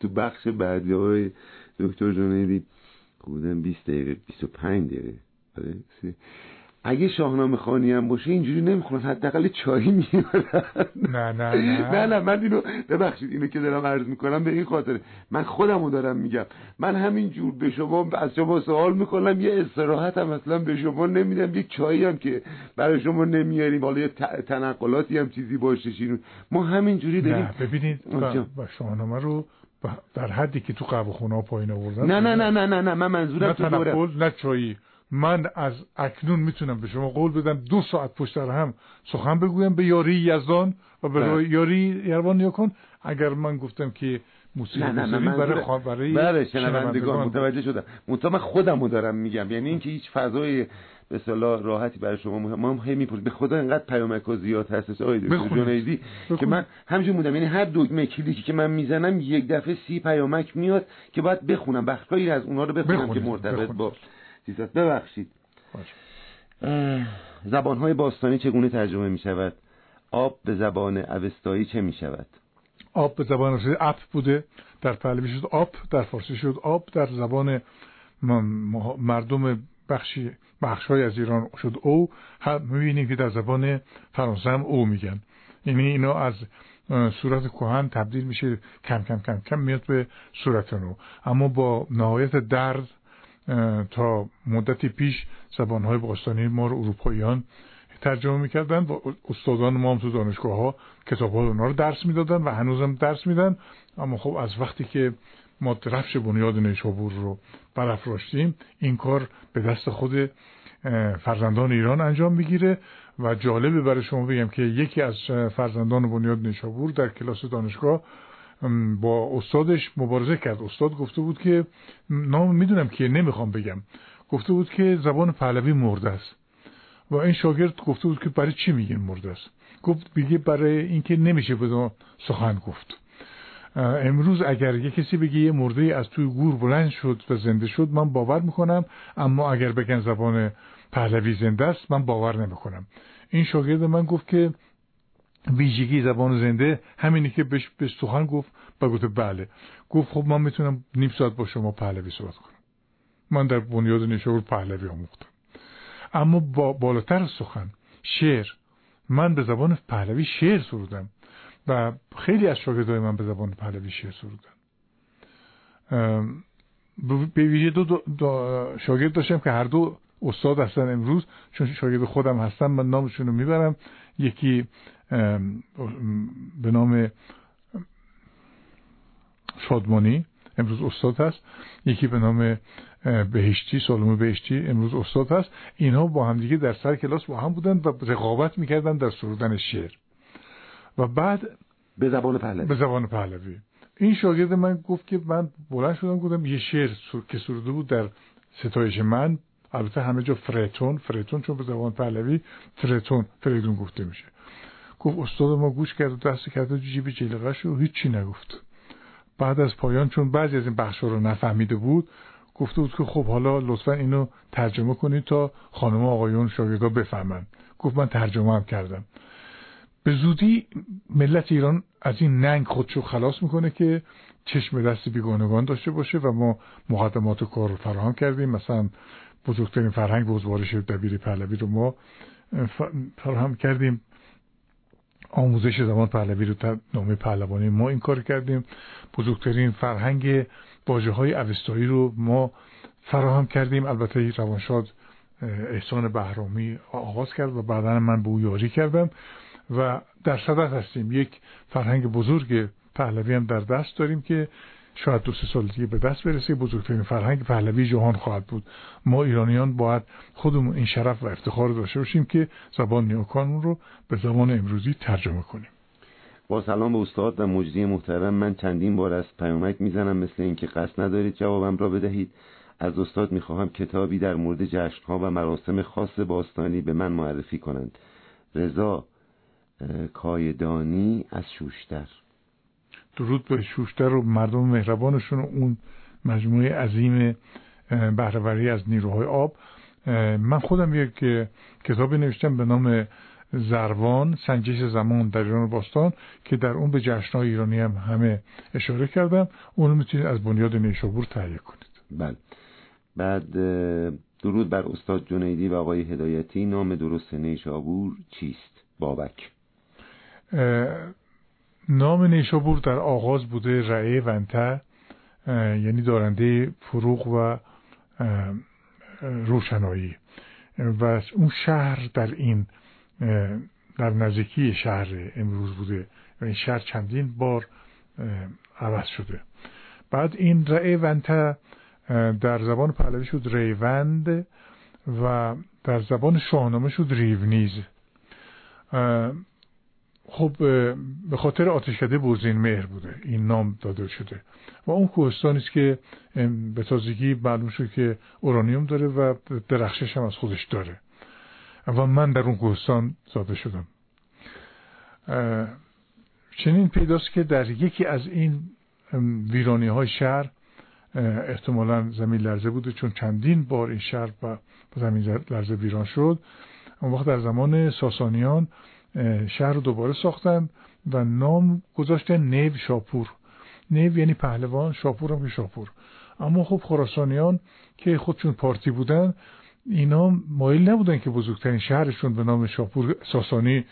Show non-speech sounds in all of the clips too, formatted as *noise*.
تو بخش بعدی های دکتر جنیدی بودن 20 دقیقه 25 دقیقه. آره، اگه شاهنامه خانی هم باشه اینجوری نمی‌خونن. حداقل چایی میارن نه نه نه. *laughs* نه نه من اینو ببخشید اینو که دارم عرض می‌کنم به این خاطر. من خودمو دارم میگم. من همین جور به شما از شما سوال می‌کنم یه استراحت هم مثلا به شما نمیدم. یک چایی هم که برای شما نمیاریم حالا یه تنقلاتی هم چیزی باشه ما همین جوری داریم. نه ببینید با شاهنامه رو در حدی که تو قهوه خونه پایین آوردن نه نه نه نه نه نه من منظورم نه نه چایی. من از اکنون می‌تونم به شما قول بدم دو ساعت پشت هم سخن بگویم به یاری یزدان و به بله. یاری یروان یکن اگر من گفتم که موسیقی نه نه نه برای خواب برای بله شنوندگان متوجه شدم. منتها من خودمو دارم میگم. یعنی اینکه هیچ فضای به اصطلاح راحتی برای شما مهم ما هم می‌پرسیم. به خدا اینقدر پیامک ها زیاد هستش آقای دکتر جنیدی که من همینجور بودم. یعنی هر دکمه کلیکی که من می‌زنم یک دفعه سی پیامک میاد که باید بخونم. بخشایی از اونها رو بخونم که مرتبط با چیزاست ببخشید. زبان های باستانی چگونه ترجمه می شود آب به زبان اوستایی چه می شود آب به زبان اوستایی اپ بوده. در پهلوی شد آب در فارسی شد آب در زبان مردم بخشی بخش های از ایران شد او. می‌بینیم که در زبان فرانسه هم او میگن. یعنی اینو از صورت کوهن تبدیل میشه کم کم کم کم میاد به صورت نو. اما با نهایت درد تا مدتی پیش زبانهای باستانی ما رو اروپاییان ترجمه می‌کردن و استادان ما هم تو دانشگاه ها کتاب ها رو درس می‌دادن و هنوزم درس میدن. اما خب از وقتی که ما رفش بنیاد نیشابور رو برافراشتیم این کار به دست خود فرزندان ایران انجام می‌گیره و جالبه برای شما بگم که یکی از فرزندان بنیاد نیشابور در کلاس دانشگاه با استادش مبارزه کرد. استاد گفته بود که نام می‌دونم که نمی‌خوام بگم. گفته بود که زبان پهلوی مرده است. و این شاگرد گفته بود که برای چی میگن مرده است؟ گفت بگه برای اینکه نمیشه بدون سخن گفت. امروز اگر یه کسی بگه یه مرده از توی گور بلند شد و زنده شد من باور می‌کنم. اما اگر بگن زبان پهلوی زنده است من باور نمی‌کنم. این شاگرد من گفت که ویژگی زبان زنده همینی که بهش به سخن گفت و گفت بله. گفت خب من می‌تونم نیم ساعت با شما پهلوی صحبت کنم. من در بنیاد نیشابور پهلوی آموختم. اما با بالاتر سخن شعر. من به زبان پهلوی شعر سرودم و خیلی از شاگردای من به زبان پهلوی شعر سرودن. به ویژه دو, دو, دو شاگرد داشتم که هر دو استاد هستن امروز چون شاگرد خودم هستم من نامشون رو می‌برم. یکی به نام شادمانی امروز استاد هست. یکی به نام بهشتی سالومه بهشتی امروز استاد هست. اینها با هم دیگه در سر کلاس با هم بودن و رقابت می‌کردن در سرودن شعر. و بعد به زبان پهلوی. به زبان پهلوی. این شاگرد من گفت که من بلند شدم گفتم یه شعر که سروده بود در ستایش من. البته همه جا فرتون فرتون چون به زبان پهلوی فرتون فریدون گفته میشه. گفت استاد ما گوش کرد و دست کرد و جیب جلقش و هیچی نگفت. بعد از پایان چون بعضی از این بخش رو نفهمیده بود گفته بود که خب حالا لطفا اینو ترجمه کنید تا خانم آقایون شاگردا بفهمن. گفت من ترجمه هم کردم. به زودی ملت ایران از این ننگ خودشو خلاص می‌کنه که چشم دست بیگانگان داشته باشه و ما مقدمات کار رو فراهم کردیم. مثلا بزرگترین فرهنگ بزبارش دبیر پهلوی رو ما فراهم کردیم. آموزش زبان پهلوی رو در نامه پهلوانی ما این کار کردیم. بزرگترین فرهنگ واژه های اوستایی رو ما فراهم کردیم. البته روانشاد احسان بهرامی آغاز کرد و بعدا من به او یاری کردم و در صدت هستیم. یک فرهنگ بزرگ پهلوی هم در دست داریم که شاید دو سه سال دیگه به دست برسه. بزرگترین فرهنگ پهلوی جهان خواهد بود. ما ایرانیان باید خودمون این شرف و افتخار داشته باشیم که زبان نیوکانون رو به زبان امروزی ترجمه کنیم. با سلام به استاد و مجری محترم من چندین بار از پیامک می‌زنم مثل اینکه قصد ندارید جوابم را بدهید. از استاد می‌خواهم کتابی در مورد جشنها و مراسم خاص باستانی به من معرفی کنند. رضا کایدانی از شوشتر. درود به شوشتر و مردم مهربانشون و اون مجموعه عظیم بهرهوری از نیروهای آب. من خودم یک کتابی نوشتم به نام زروان سنجش زمان در ایران باستان که در اون به جشنهای ایرانی هم همه اشاره کردم. اونو می‌تونید از بنیاد نیشابور تهیه کنید. بله. بعد درود بر استاد جنیدی و آقای هدایتی. نام درست نیشابور چیست؟ بابک. نام نیشابور در آغاز بوده رعه ونته یعنی دارنده فروغ و روشنایی. و اون شهر در این در نزدیکی شهر امروز بوده. و این شهر چندین بار عوض شده. بعد این رعه ونته در زبان پهلوی شد ریوند و در زبان شاهنامه شد ریونیز. خب به خاطر آتشکده برزین مهر بوده. این نام داده شده. و اون کوهستانی است که به تازگی معلوم شد که اورانیوم داره و درخشش هم از خودش داره. و من در اون کوهستان زاده شدم. چنین پیداست که در یکی از این ویرانی های شهر احتمالا زمین لرزه بوده چون چندین بار این شهر با زمین لرزه ویران شد. اون وقت در زمان ساسانیان شهر رو دوباره ساختن و نام گذاشتن نیو شاپور. نیو یعنی پهلوان شاپور هم شاپور. اما خب خراسانیان که خودشون پارتی بودن اینا مایل نبودن که بزرگترین شهرشون به نام شاپور ساسانی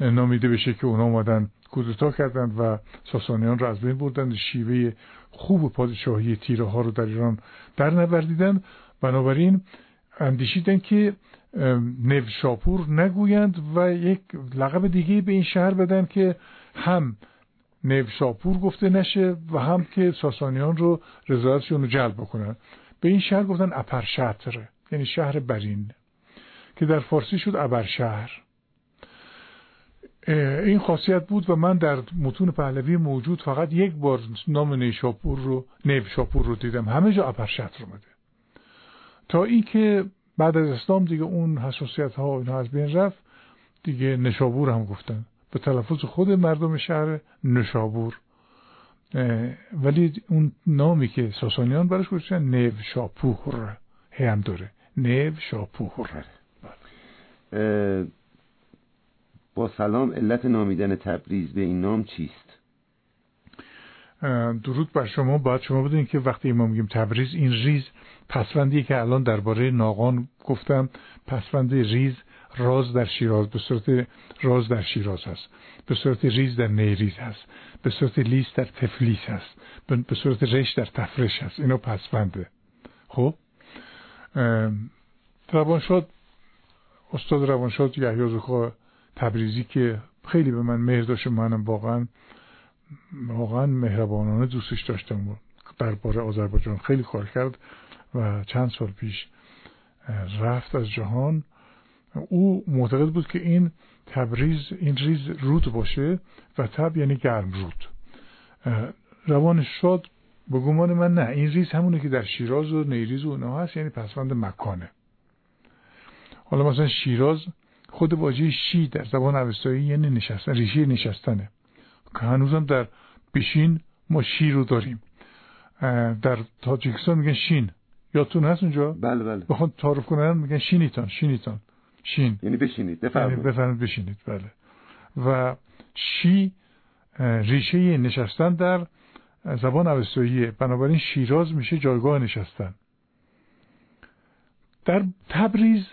نامیده بشه که اونا اومدن کودتا کردند و ساسانیان رو از بین بردن. شیوه خوب پادشاهی تیره ها رو در ایران در نوردیدن بنابراین اندیشیدن که نو شاپور نگویند و یک لقب دیگه به این شهر بدن که هم نو شاپور گفته نشه و هم که ساسانیان رو رضایتشون رو جلب بکنن. به این شهر گفتن اپرشتر یعنی شهر برین که در فارسی شد ابرشهر. این خاصیت بود و من در متون پهلوی موجود فقط یک بار نام نیشاپور رو نیوشاپور رو دیدم. همه جا اپرشتر اومده. تا اینکه بعد از اسلام دیگه اون حساسیت ها اینها از بین رفت. دیگه نشابور هم گفتن. به تلفظ خود مردم شهر نشابور. ولی اون نامی که ساسانیان برش گذاشتن نیو شاپور هم داره. نیو شاپور. با سلام علت نامیدن تبریز به این نام چیست؟ درود بر شما. باید شما بدونید که وقتی ما میگیم تبریز این ریز پسوندی که الان درباره ناقان گفتم پسوند ریز راز در شیراز به صورت راز در شیراز هست. به صورت ریز در نیریز هست. به صورت لیس در تفلیس هست. به صورت رش در تفرش هست. اینو پسونده. خب؟ روانشاد استاد روانشاد یحیی زخا تبریزی که خیلی به من مهر داشت. منم واقعا واقعا مهربانانه دوستش داشتم. درباره آذربایجان خیلی کار کرد. و چند سال پیش رفت از جهان. او معتقد بود که این تبریز این ریز رود باشه و تب یعنی گرم رود. روان شاد به گمان من نه این ریز همونه که در شیراز و نیریز و اونا هست یعنی پسوند مکانه. حالا مثلا شیراز خود واژه شی در زبان اوستایی یعنی نشستن ریشه نشستنه. که هنوزم در بیشین ما شی رو داریم. در تاجیکستان میگن شین. یادتون هست اونجا؟ بله بله. بخواد تعارف کنن میگن شینیتان شینیتان. شین. یعنی بشینید بفرمایید. یعنی بفرمایید بشینید. بله. و شی ریشه نشستن در زبان اوستاییه بنابراین شیراز میشه جایگاه نشستن. در تبریز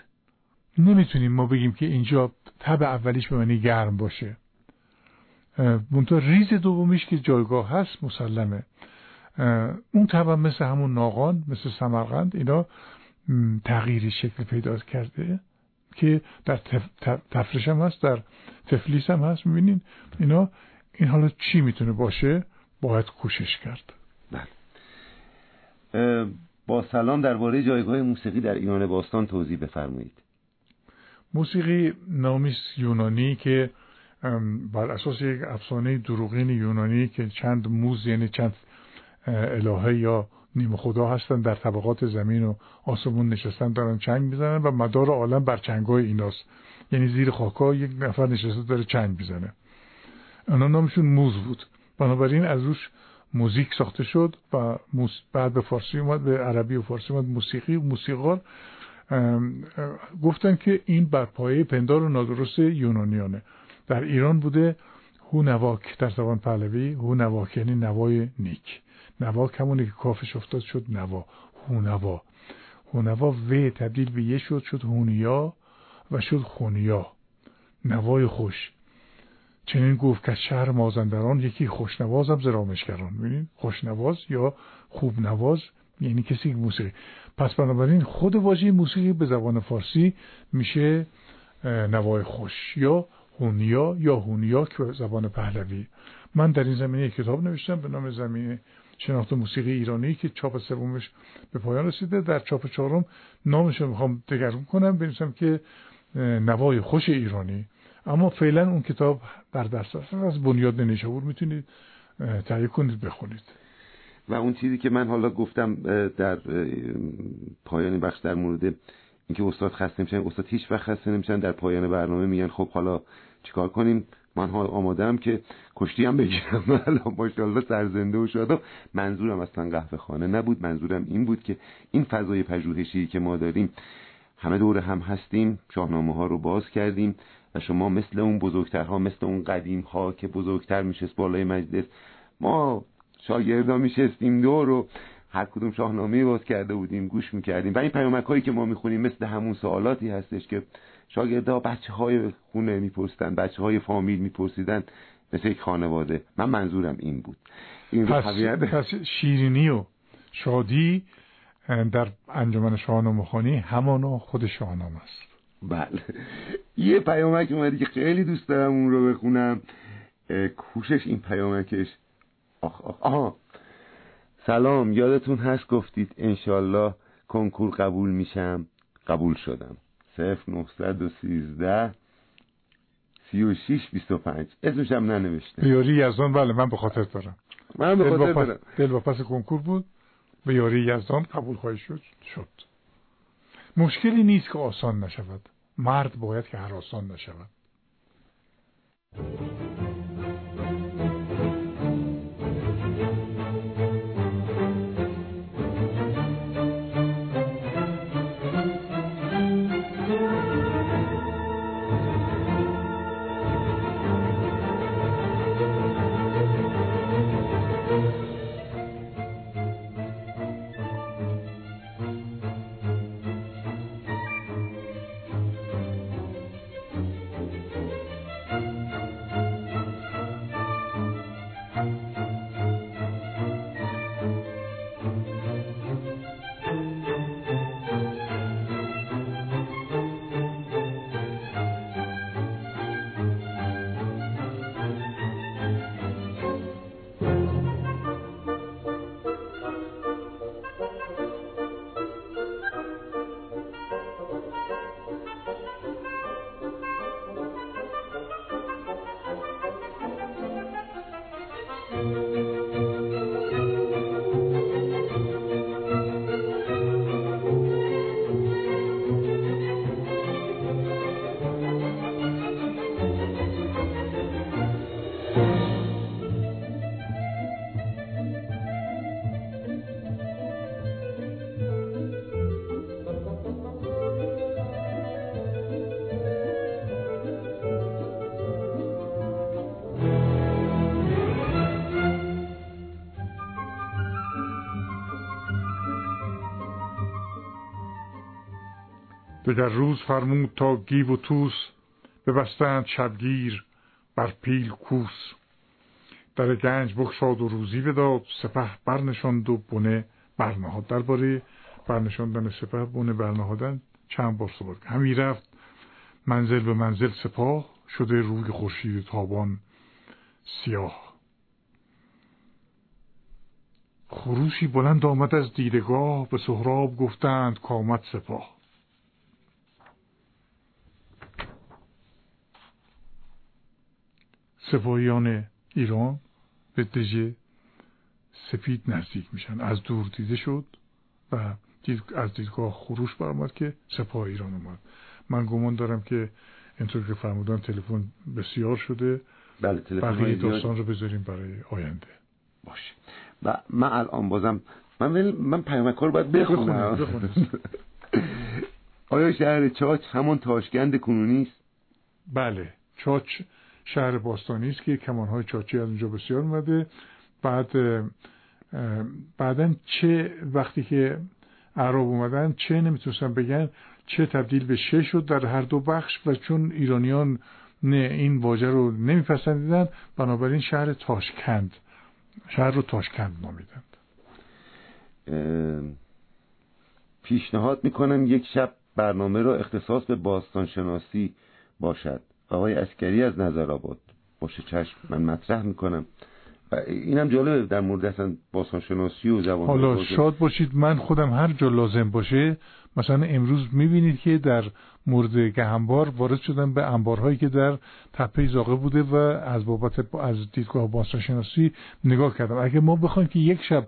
نمی‌تونیم ما بگیم که اینجا تب اولیش به معنی گرم باشه. منتها ریز دومیش که جایگاه هست مسلمه. اون تب مثل همون ناقان مثل سمرقند اینا تغییری شکل پیدا کرده که در تفرش هم هست در تفلیس هم هست. می‌بینین اینا این حالا چی می‌تونه باشه؟ باید کوشش کرد. بله. با سلام درباره جایگاه موسیقی در ایران باستان توضیح بفرمایید. موسیقی نامی یونانی که بر اساس یک افسانه دروغین یونانی که چند موز یعنی چند الهه یا نیمه خدا هستن در طبقات زمین و آسمون نشستن دارن چنگ می‌زنن و مدار عالم بر چنگای ایناست. یعنی زیر خاکا یک نفر نشسته داره چنگ می‌زنه. اونا نامشون موز بود. بنابراین از روش موزیک ساخته شد و بعد به فارسی اومد به عربی و فارسی اومد. موسیقی و موسیقار گفتن که این بر پایه پندار و نادرست یونانیانه. در ایران بوده هو نواک در زبان پهلوی هو نواک یعنی نوای نیک. نواک همونی که کافش افتاد شد نوا. هو نوا هو نوا و تبدیل به یه شد شد هونیا و شد خونیا. نوای خوش. چنین گفت که شهر مازندران یکی خوشنوازم زرامشگران ببینید خوشنواز یا خوب نواز یعنی کسی موسیقی. پس بنابراین خود واژه موسیقی به زبان فارسی میشه نوای خوش یا هونیا یا هونیا که زبان پهلوی. من در این زمینه کتاب نوشتم به نام زمینه شناخت موسیقی ایرانی که چاپ سومش به پایان رسیده. در چاپ چهارم نامش رو می‌خوام دگرگون کنم بنویسم که نوای خوش ایرانی. اما فعلا اون کتاب در دست از بنیاد نشابور می‌تونید تهیه کنید بخونید. و اون چیزی که من حالا گفتم در پایان بخش در مورد اینکه استاد خسته میشن استاد هیچ وقت خسته نمیشن در پایان برنامه میگن خب حالا چیکار کنیم؟ من آمادم که کشتی هم بگیرم. *laughs* الان ماشاءالله سرزنده و شادم منظورم اصلا قهوه خانه نبود. منظورم این بود که این فضای پژوهشی که ما داریم همه دور هم هستیم. شاهنامه ها رو باز کردیم و شما مثل اون بزرگترها مثل اون قدیم ها که بزرگتر میشست بالای مجلس ما شاگردا میشستیم دور و هر کدوم شاهنامه باز کرده بودیم گوش می‌کردیم. و این پیامک هایی که ما می‌خونیم مثل همون سوالاتی هستش که شاگردا بچه های خونه میپرسیدن بچه های فامیل میپرسیدن مثل یک خانواده. من منظورم این بود. این پس, پس شیرینی و شادی در انجمن شاهنامه خانی همانا خود شاهنامه است. بله. یه پیامک اومدی که خیلی دوست دارم اون رو بخونم. کوشش این پیامکش. آخ آخ آها. سلام یادتون هست گفتید انشالله کنکور قبول میشم. قبول شدم. صفر نهصد و سیزده سی و شیش بیست و پنج. اسمش هم ننوشته. یاری یزدان بله من به خاطر دارم. من به خاطر دارم. دل و پس کنکور بود. به یاری یزدان قبول خواهی شد. شد. مشکلی نیست که آسان نشود. مرد باید که هر آسان نشود. در روز فرمود تا گیو و توس ببستند شبگیر بر پیل کوس. در گنج بخشاد و روزی بداد سپه برنشاند و بنه برنهاد. درباره برنشاندن سپه بنه برنهادن چند بار صحبت همی رفت منزل به منزل سپاه شده روی خورشید تابان سیاه. خروشی بلند آمد از دیدگاه به سهراب گفتند کامت سپاه. سپاهیان ایران به دژ سفید نزدیک میشن. از دور دیده شد و از دیدگاه خروش برآمد که سپاه ایران اومد. من گمان دارم که اینطور که فرمودن تلفن بسیار شده. بله بقیه داستان رو بذاریم برای آینده. باشه. و من الان بازم من من پیامک رو باید بخونم. *laughs* آیا شهر چاچ همون تاشکند کنونی است؟ بله چاچ شهر باستانی است که کمانهای چاچی از اونجا بسیار اومده. بعد بعدا چه وقتی که عرب اومدن چه نمی‌تونستن بگن چه تبدیل به چه شد در هر دو بخش و چون ایرانیان نه این واژه رو نمیپسندیدن بنابراین شهر تاشکند شهر رو تاشکند نامیدند. پیشنهاد می‌کنم یک شب برنامه رو اختصاص به باستان شناسی باشد. آقای اسکری از نظر آباد باشه چشم من مطرح می‌کنم. و اینم جالبه در مورد اصلا باستان شناسی و زبان حالا شاد باشید من خودم هر جا لازم باشه مثلا امروز می‌بینید که در مورد گهنبار وارد شدن به انبارهایی که در تپه زاغه بوده و از بابت از دیدگاه باستان شناسی نگاه کردم. اگه ما بخوایم که یک شب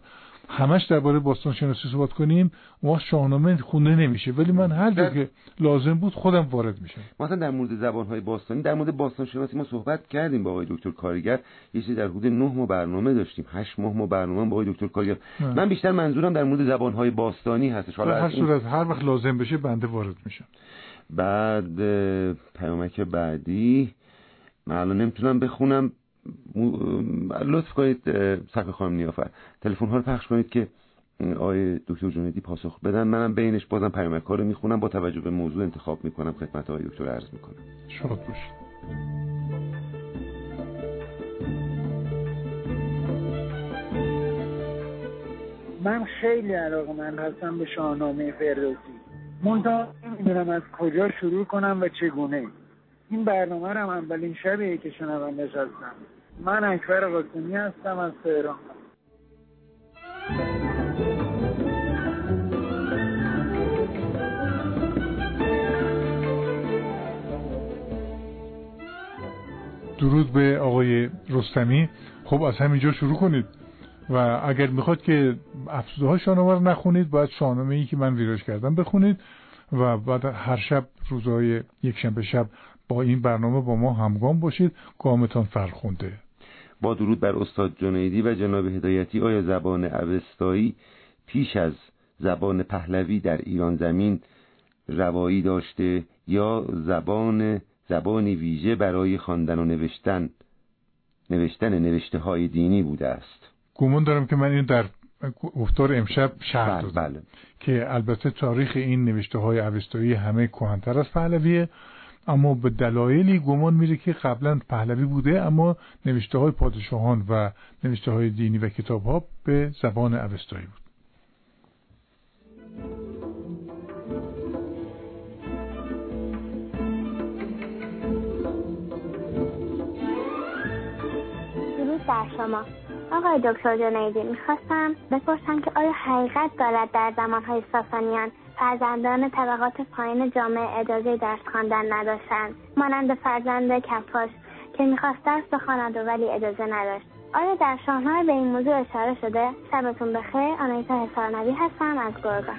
همش درباره باستان شناسی صحبت کنیم. ما شاهنامه خونده نمیشه. ولی من هر جا که لازم بود خودم وارد میشم. مثلا در مورد زبانهای باستانی در مورد باستان شناسی ما صحبت کردیم با آقای دکتر کارگر یه چیزی در حدود نه ماه برنامه داشتیم. هشت ماه ما برنامه با آقای دکتر کارگر من بیشتر منظورم در مورد زبانهای باستانی هستش. حالا هر صورت هر وقت لازم بشه بنده وارد میشم. بعد پیامک بعدی. من الان نمی‌تونم بخونم. لطف کنید سقف خانم نیافر. تلفن ها رو پخش کنید که آقای دکتر جنیدی پاسخ بدن. منم بینش بازم پیامک ها رو می‌خونم. با توجه به موضوع انتخاب می‌کنم خدمت آقای دکتر عرض می‌کنم. شاد باشید. من خیلی علاقه من هستم به شاهنامه فردوسی. منتها نمی‌دونم از کجا شروع کنم و چگونه. این برنامه رو اولین شبیه که شنوندش هستم من اکبر قاسمی هستم از تهران. درود به آقای رستمی. خب از همینجا شروع کنید و اگر می‌خواد که افسوده ها شاهنامه نخونید باید شاهنامه ای که من ویراج کردم بخونید و بعد هر شب روزهای یک شنبه شب با این برنامه با ما همگام باشید. گامتان فرخونده با درود بر استاد جنیدی و جناب هدایتی آیا زبان اوستایی پیش از زبان پهلوی در ایران زمین روایی داشته یا زبان زبانی ویژه برای خواندن و نوشتن نوشتن نوشته های دینی بوده است؟ گمان دارم که من این در گفتار امشب شرح بله, بله. که البته تاریخ این نوشته های اوستایی همه کهنتر از پهلویه. اما به دلایلی گمان میره که قبلا پهلوی بوده اما نوشته های پادشاهان و نوشته های دینی و کتاب ها به زبان اوستایی بود. بر شما. آقای دکتر جنیدی می‌خواستم بپرسم که آیا حقیقت دارد در زمانهای ساسانیان؟ فرزندان طبقات پایین جامعه اجازه درس خواندن نداشتند. مانند فرزند کفاش که می‌خواست درس بخواند و ولی اجازه نداشت. آیا در شاهنامه به این موضوع اشاره شده؟ شبتون بخیر. آنایتا حسارنبی هستم از گرگان.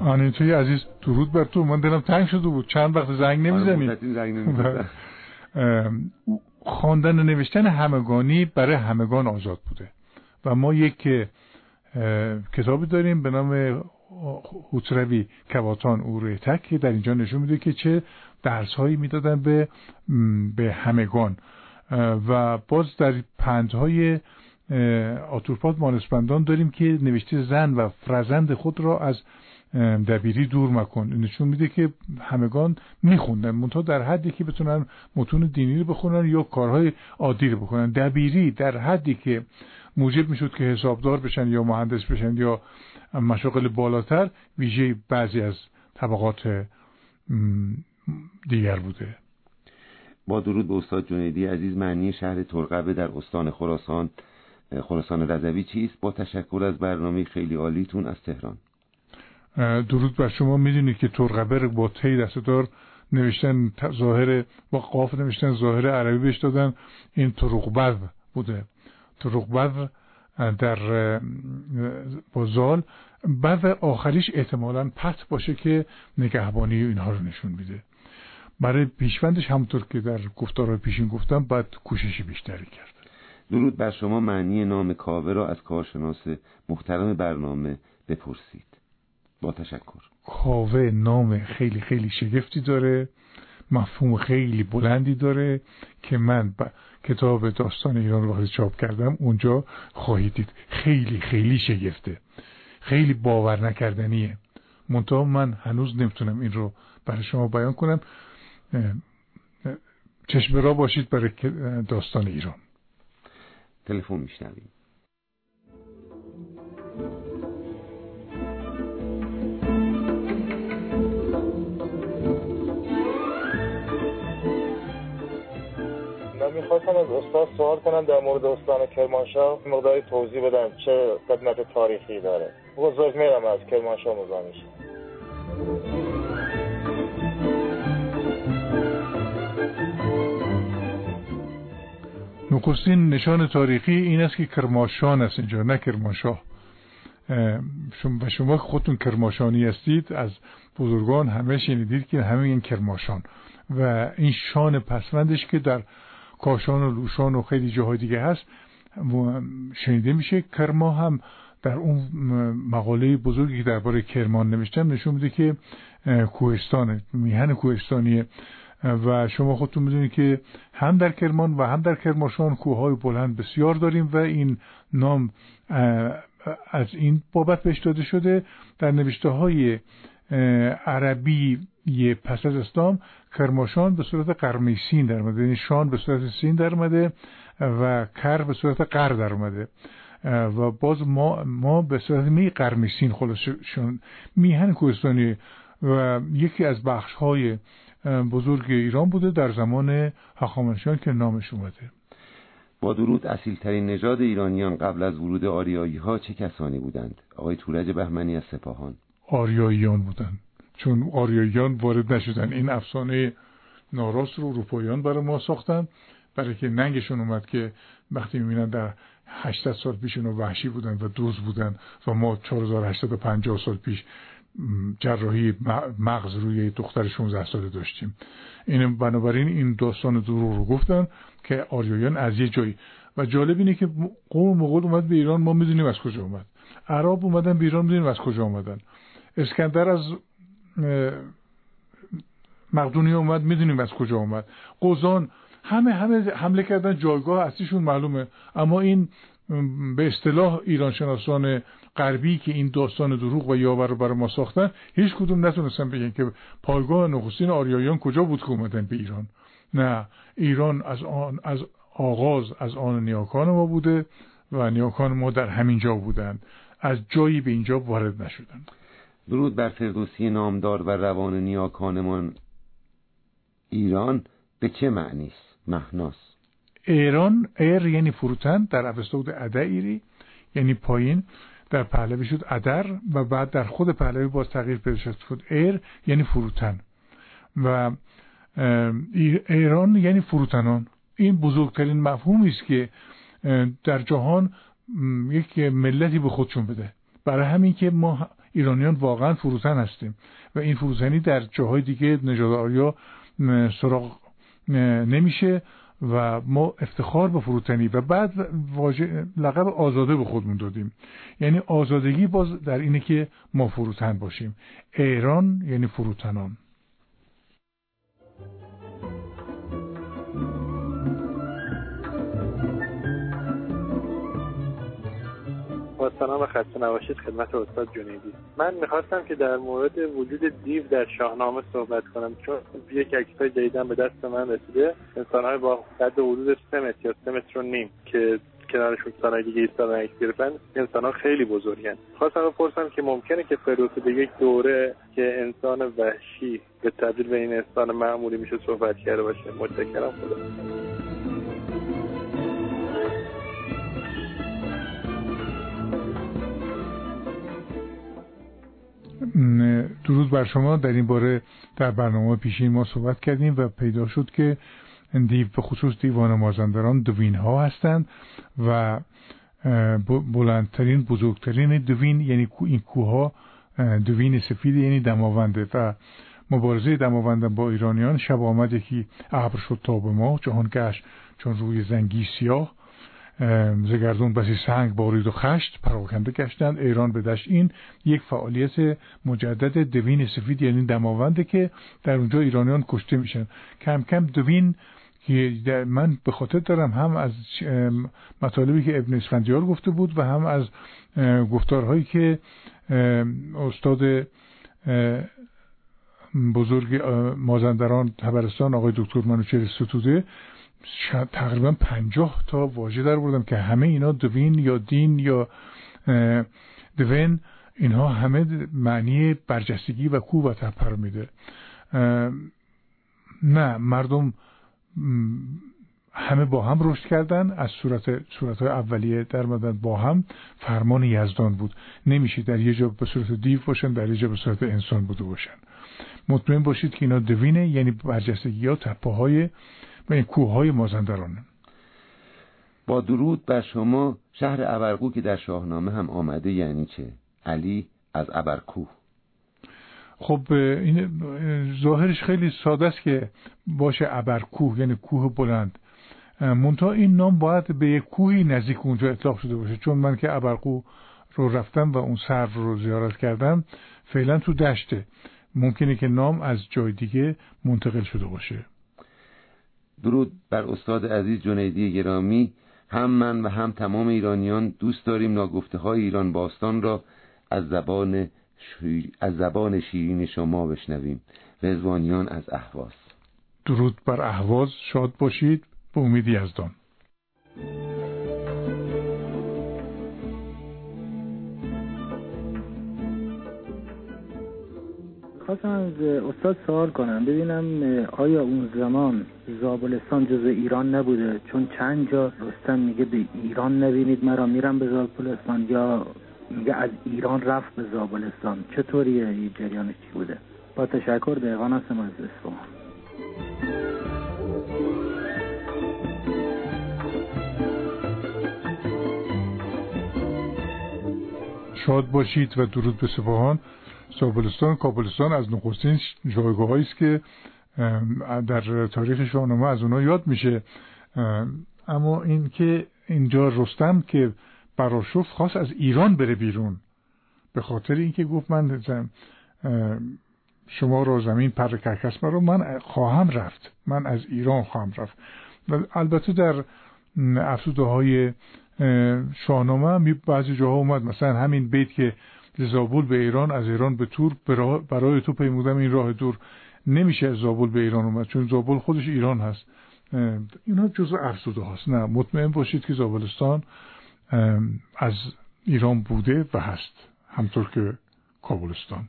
آنیتوی عزیز درود بر تو. من دلم تنگ شده بود. چند وقت زنگ نمی‌زنی؟ آره، *laughs* خواندن و نوشتن همگانی برای همگان آزاد بوده. و ما یک کتابی داریم به نام هوتروی کواتان اوره تک که در اینجا نشون میده که چه درس هایی می‌دادن به به همگان. و باز در پندهای آتورپاد مانسپندان داریم که نوشته زن و فرزند خود را از دبیری دور مکن. نشون میده که همگان میخوندن. منتها در حدی که بتونن متون دینی رو بخونن یا کارهای عادی رو بکنن دبیری در حدی که موجب می‌شد که حسابدار بشن یا مهندس بشن یا مشاغل بالاتر ویژه بعضی از طبقات دیگر بوده. با درود به استاد جنیدی عزیز معنی شهر ترقبه در استان خراسان خراسان رضوی چیست؟ با تشکر از برنامه خیلی عالیتون از تهران. درود بر شما. می‌دونید که ترقبه با تی دستدار نوشتن ظاهر با قاف نوشتن ظاهر عربی بهش دادن. این ترقبو بوده. ترقبو در بازال بعد آخریش احتمالا پت باشه که نگهبانی اینها رو نشون میده. برای پیشوندش همونطور که در گفتارهای پیشین گفتم باید کوششی بیشتری کرد. درود بر شما. معنی نام کاوه را از کارشناس محترم برنامه بپرسید. با تشکر. کاوه نام خیلی خیلی شگفتی داره مفهوم خیلی بلندی داره که من با کتاب داستان ایران وقتی چاپ کردم اونجا خواهید دید. خیلی خیلی شگفته. خیلی باور نکردنیه. منتها من هنوز نمی‌تونم این رو برای شما بیان کنم. چشم را باشید برای داستان ایران. تلفن میشنویم. می‌خواستم از استاد سوال کنم در مورد استان کرمانشاه مقداری توضیح بدم چه قدمت تاریخی داره. بزرگ میرم از کرمانشاه مزاحمشم نخستین نشان تاریخی این است که کرماشان است اینجا نه کرمانشاه. و شما خودتون کرماشانی هستید از بزرگان همه شنیدید که همه این کرماشان و این شان پسوندش که در کاشان و لوشان و خیلی جاهای دیگه هست شنیده میشه. کرما هم در اون مقاله بزرگی که درباره کرمان نوشتم نشون میده که کوهستانه میهن کوهستانیه. و شما خودتون می‌دونید که هم در کرمان و هم در کرماشان کوههای بلند بسیار داریم و این نام از این بابت بهش داده شده. در نوشته های عربی پس از اسلام کرماشان به صورت قرمی سین در مده یعنی شان به صورت سین در مده و کر به صورت قر در مده و باز ما, ما به صورت می قرمی سین خلاصشون. میهن کوهستانی و یکی از بخش های بزرگ ایران بوده در زمان هخامنشیان که نامش اومده. با درود اصیل ترین نژاد ایرانیان قبل از ورود آریایی ها چه کسانی بودند؟ آقای تورج بهمنی از سپاهان. آریاییان بودند. چون آریاییان وارد نشدن. این افسانه ناراست رو اروپاییان برای ما ساختن. برای که ننگشون اومد که وقتی می‌بینن در 800 سال پیش اونو وحشی بودن و دوز بودن و ما 4850 سال پیش جراحی مغز روی دختر 16 ساله داشتیم. این بنابراین این داستان دروغ رو گفتن که آریایان از یه جایی. و جالب اینه که قوم مغول اومد به ایران ما می‌دونیم از کجا اومد. عرب اومدن به ایران می‌دونیم از کجا اومدن. اسکندر از مقدونی اومد می‌دونیم از کجا اومد. قوزان همه همه حمله کردن جایگاه اصلیشون معلومه. اما این به اصطلاح ایران شناسان غربی که این داستان دروغ و یاور رو برای ما ساختن هیچ کدوم نتونستن بگن که پایگاه نخستین آریایان کجا بود که اومدن به ایران. نه ایران از آن از آغاز از آن نیاکان ما بوده و نیاکان ما در همین جا بودند. از جایی به اینجا وارد نشدند. درود بر فردوسی نامدار و روان نیاکانمان. ایران به چه معنی است؟ مهناز. ایران ایر یعنی فروتن در اوستا بود اده ایری یعنی پایین در پهلوی شد ادر و بعد در خود پهلوی باز تغییر پیدا شد شد ایر یعنی فروتن. و ایران یعنی فروتنان. این بزرگترین مفهومی است که در جهان یک ملتی به خودشون بده. برای همین که ما ایرانیان واقعا فروتن هستیم. و این فروتنی در جاهای دیگه نژاد آریا سراغ نمیشه و ما افتخار به فروتنی و بعد واژه لقب آزاده به خودمون دادیم. یعنی آزادگی باز در اینه که ما فروتن باشیم. ایران یعنی فروتنان. با سلام و خسته نباشید خدمت استاد جنیدی. من می‌خواستم که در مورد وجود دیو در شاهنامه صحبت کنم چون یک عکسای جدیدن به دست من رسیده. انسانهای با قد حدود سه متر یا سه متر و نیم که کنارشون انسانهای دیگه ایستادن عکس گرفتن انسان خیلی بزرگن. خواستم بپرسم که ممکنه که فردوسی به یک دوره که انسان وحشی به تبدیل به این انسان معمولی میشه صحبت کرده باشه. متشکرم خدا. درود بر شما. در این باره در برنامه پیشین ما صحبت کردیم و پیدا شد که دیو به خصوص دیوان مازندران دوین ها هستند و بلندترین بزرگترین دوین یعنی این کوه دوین سفید یعنی دماونده و مبارزه دماونده با ایرانیان. شب آمد یکی ابر شد تا به ما جهان گشت چون روی زنگی سیاه. زگردون بسی سنگ بارید و خشت پراکنده گشتند ایران به دشت این یک فعالیت مجدد دوین سفید یعنی دماونده که در اونجا ایرانیان کشته میشن کم کم دوین که من به خاطر دارم هم از مطالبی که ابن اسفندیار گفته بود و هم از گفتارهایی که استاد بزرگ مازندران تبرستان آقای دکتر منوچهر ستوده تقریبا پنجاه تا واژه در بردم که همه اینا دوین یا دین یا دوین اینها همه معنی برجستگی و کو و تپر میده. نه مردم همه با هم رشد کردن. از صورت صورت اولیه در مدن با هم فرمان یزدان بود. نمیشه در یه جا به صورت دیو باشن در یه جا به صورت انسان بوده باشن. مطمئن باشید که اینا دوینه یعنی برجستگی ها تپه و این کوه های مازندرانه با درود بر شما شهر ابرقو که در شاهنامه هم آمده یعنی چه؟ علی از ابرکوه. خب این ظاهرش خیلی ساده است که باشه ابرکوه یعنی کوه بلند. منتها این نام باید به یک کوهی نزدیک اونجا اطلاق شده باشه. چون من که ابرقو رو رفتم و اون سر رو زیارت کردم فعلا تو دشته. ممکنه که نام از جای دیگه منتقل شده باشه. درود بر استاد عزیز جنیدی گرامی. هم من و هم تمام ایرانیان دوست داریم ناگفته های ایران باستان را از زبان از زبان شیرین شما بشنویم. رزوانیان از اهواز. درود بر اهواز. شاد باشید. به امید یزدان خواستم از استاد سوال کنم ببینم آیا اون زمان زابلستان جز ایران نبوده؟ چون چند جا رستم میگه به ایران نبینید مرا میرم به زابلستان یا میگه از ایران رفت به زابلستان؟ چطوریه؟ این جریانش چی بوده؟ با تشکر دقیقان هستم از اصفهان. شاد باشید و درود به سپاهان زابلستان کابلستان از نخستین جایگاه است که در تاریخ شاهنامه از اونها یاد میشه. اما این که اینجا رستم که براشفت خواست از ایران بره بیرون. به خاطر اینکه گفت من شما رو زمین پر کرکس رو من خواهم رفت. من از ایران خواهم رفت. و البته در افسوده های شاهنامه بعضی جاها اومد. مثلا همین بیت که زابول به ایران از ایران به تور برای تو پیمودم این راه دور. نمیشه از زابول به ایران اومد چون زابول خودش ایران هست. اینا جزو افسوده هاست. نه مطمئن باشید که زابلستان از ایران بوده و هست همطور که کابلستان.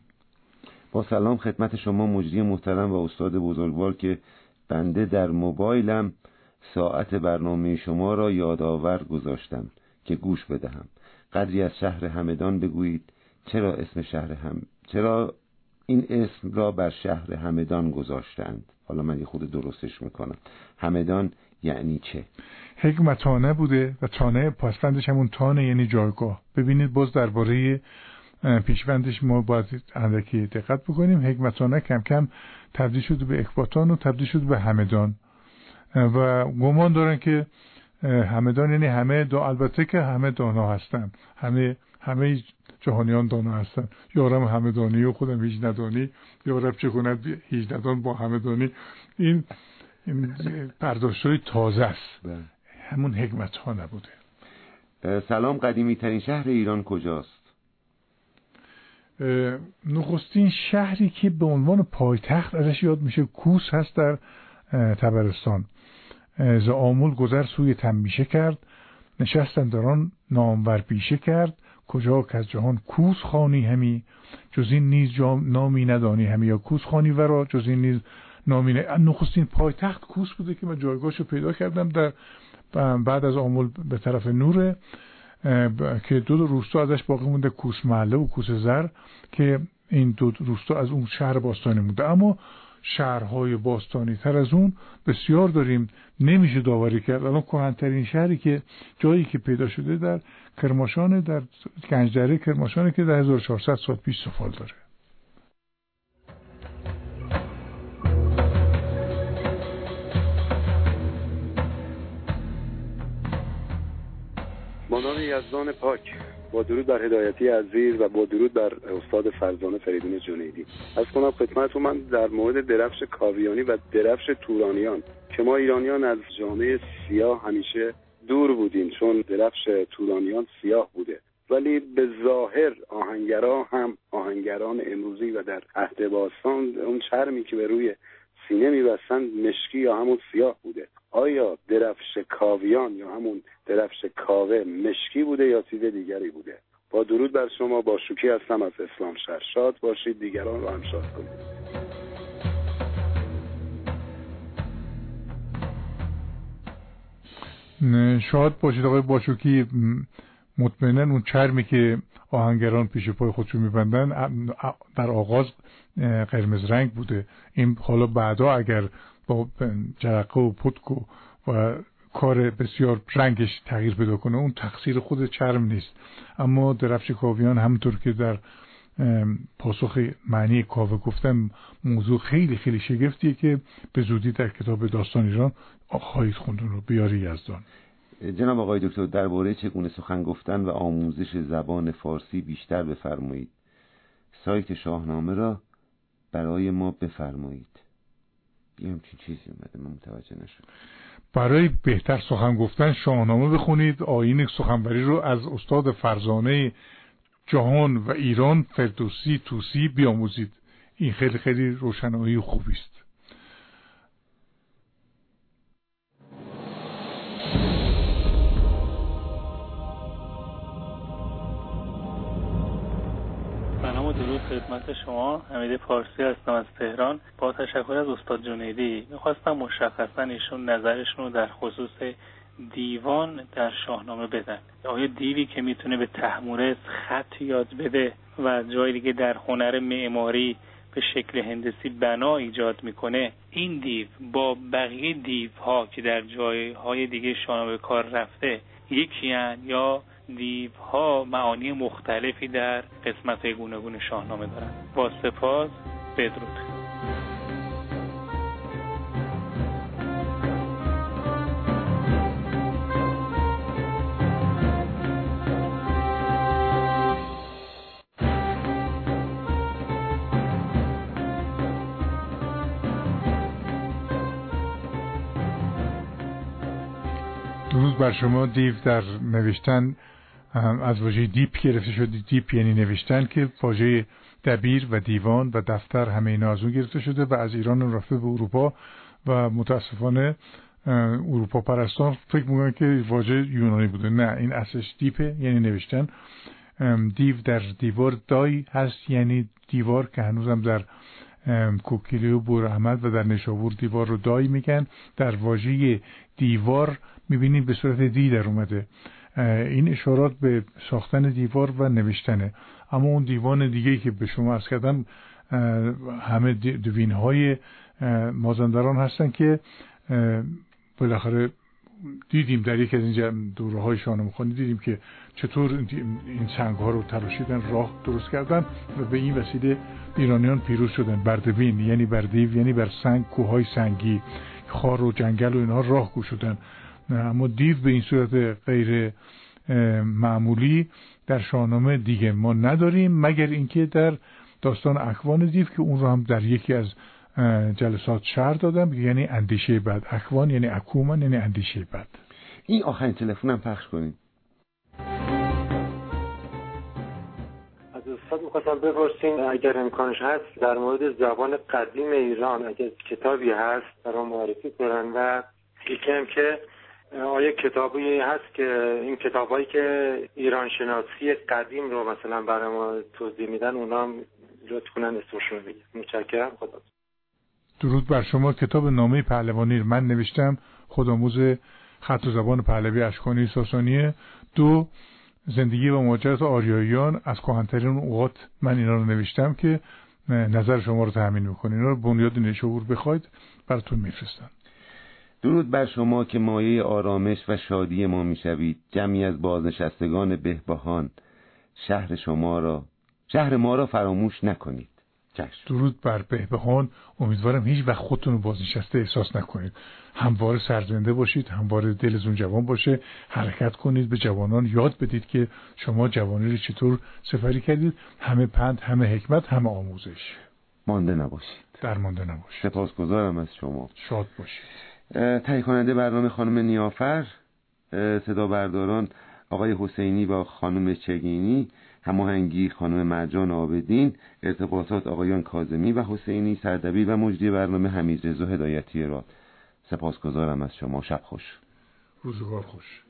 با سلام خدمت شما مجری محترم و استاد بزرگوار که بنده در موبایلم ساعت برنامه شما را یادآور گذاشتم که گوش بدهم. قدری از شهر همدان بگویید. چرا اسم شهر هم چرا این اسم را بر شهر همدان گذاشتند؟ حالا من یه خود درستش می‌کنم. همدان یعنی چه؟ حکمتانه بوده و تانه پاسفندش همون تانه یعنی جایگاه. ببینید باز درباره پیشوندش ما باید اندکی دقت بکنیم. حکمتانه کم کم تبدیل شده به اکباتان و تبدیل شده به همدان. و گمان دارن که همدان یعنی همه دو البته که همه دانا هستن. همه همه جهانیان دانا هستن. یارم همه دانی و خودم هیچ ندانی. یارم چه کند هیچ ندان با همه دانی این این های تازه است. بله. همون حکمت ها نبوده سلام قدیمی ترین شهر ایران کجاست؟ نخستین شهری که به عنوان پایتخت ازش یاد میشه کوس هست در تبرستان. ز آمول گذر سوی تنمیشه کرد. نشستن در آن نامور پیشه کرد. کجا که از جهان کوس خانی همی جز این نیز نامی ندانی همی. یا کوس خانی ورا جز این نیز نامی نخستین پایتخت کوس بوده که من جایگاهش رو پیدا کردم در بعد از آمول به طرف نوره که دو, دو روستا ازش باقی مونده کوس محله و کوس زر که این دو روستا از اون شهر باستانی مونده. اما شهرهای باستانی تر از اون بسیار داریم. نمیشه داوری کرد. الان کهنترین شهری که جایی که پیدا شده در کرماشان در گنجدره کرماشانه که در 1400 سال پیش سفال داره. شاهنامه یزدان پاک با درود بر هدایتی عزیز و با درود بر استاد فرزانه فریدون جنیدی. از کنم خدمتتون من در مورد درفش کاویانی و درفش تورانیان که ما ایرانیان از جامعه سیاه همیشه دور بودیم چون درفش تورانیان سیاه بوده. ولی به ظاهر آهنگرا هم آهنگران امروزی و در عهد باستان اون چرمی که به روی سینه میبستن مشکی یا همون سیاه بوده. آیا درفش کاویان یا همون درفش کاوه مشکی بوده یا چیز دیگری بوده؟ با درود بر شما با شوکی هستم از اسلام شهر شاد باشید دیگران رو هم شاد کنید. شاد باشید آقای باشوکی مطمئنا اون چرمی که آهنگران پیش پای خودشون میبندن در آغاز قرمز رنگ بوده. این حالا بعدا اگر با جرقه و پتک و کار بسیار رنگش تغییر پیدا کنه اون تقصیر خود چرم نیست. اما درفش کاویان همونطور که در پاسخ معنی کاوه گفتم موضوع خیلی خیلی شگفتیه که به زودی در کتاب داستان ایران خواهید خوندون رو بیاری یزدان. جناب آقای دکتر درباره چگونه سخن گفتن و آموزش زبان فارسی بیشتر بفرمایید. سایت شاهنامه را برای ما بفرمایید. بیام چی چیزی اومده من متوجه نشد برای بهتر سخن گفتن شاهنامه بخونید آین سخنوری رو از استاد فرزانه جهان و ایران فردوسی توسی بیاموزید. این خیلی خیلی روشنایی خوبی است. درود خدمت شما. حمید پارسی هستم از تهران. با تشکر از استاد جنیدی می‌خواستم مشخصا ایشون نظرشون رو در خصوص دیوان در شاهنامه بدن. آیا دیوی که می‌تونه به تحمورز خط یاد بده و جای دیگه در هنر معماری به شکل هندسی بنا ایجاد می‌کنه؟ این دیو با بقیه دیوها که در جایهای دیگه شاهنامه کار رفته یکی یا دیوها معانی مختلفی در قسمت گوناگون شاهنامه دارند با سپاس بدرود. درود بر شما دیو در نوشتن از واژه دیپ گرفته شده. دیپ یعنی نوشتن که واژه دبیر و دیوان و دفتر همه اینا از اون گرفته شده و از ایران رفته به اروپا و متاسفانه اروپا پرستان فکر می‌کنن که واژه یونانی بوده. نه این اصلش دیپه یعنی نوشتن. دیو در دیوار دای هست یعنی دیوار که هنوزم در کهگیلویه و بویراحمد و در نیشابور دیوار رو دای میگن. در واژه دیوار می‌بینید به صورت دی در اومده. این اشارات به ساختن دیوار و نوشتنه. اما اون دیوان دیگه که به شما از کردم همه دوین های مازندران هستن که بالاخره دیدیم در یکی از این دوره های شاهنامه دیدیم که چطور این سنگ ها رو تراشیدن راه درست کردن و به این وسیله ایرانیان پیروز شدن. بردوین یعنی بردیو یعنی بر سنگ کوههای سنگی خار و جنگل و اینها راه گشودن. اما دیو به این صورت غیر معمولی در شاهنامه دیگه ما نداریم مگر اینکه در داستان اکوان دیو که اون رو هم در یکی از جلسات شهر دادم یعنی اندیشه بد اکوان یعنی اکومن یعنی اندیشه بد این آخرین تلفن هم پخش کنید. از استاد می‌خواستم بپرسیم اگر امکانش هست در مورد زبان قدیم ایران اگر کتابی هست برای معرفی کنن و یکم که آیا کتابی هست که این کتابایی که ایران شناسی قدیم رو مثلا برای ما توضیح میدن اونا لطف کنن اسمشون رو متشکرم. خدا درود بر شما. کتاب نامه پهلوانی من نوشتم. خودآموز خط و زبان پهلوی اشکانی ساسانیه. دو زندگی و مهاجرت آریاییان. از کهنترین اوقات من اینا رو نوشتم که نظر شما رو تأمین می‌کنه اینا رو بنیاد نشور بخواید براتون میفرستن درود بر شما که مایه آرامش و شادی ما می‌شوید. جمعی از بازنشستگان بهبهان. شهر شما را شهر ما را فراموش نکنید. درود بر بهبهان. امیدوارم هیچ وقت خودتون رو بازنشسته احساس نکنید. همواره سرزنده باشید همواره دلتون جوان باشه. حرکت کنید به جوانان یاد بدید که شما جوانی رو چطور سفری کردید. همه پند همه حکمت همه آموزش. مانده نباشید. در مانده نباشید. سپاسگزارم از شما. شاد باشید. تهیه کننده برنامه خانم نیافر صدا برداران آقای حسینی با خانم چگینی هماهنگی خانم مرجان آبدین ارتباطات آقایان کازمی و حسینی سردبیر و مجری برنامه حمید رضا هدایتی را. سپاسگزارم از شما. شب خوش. روزگار خوش.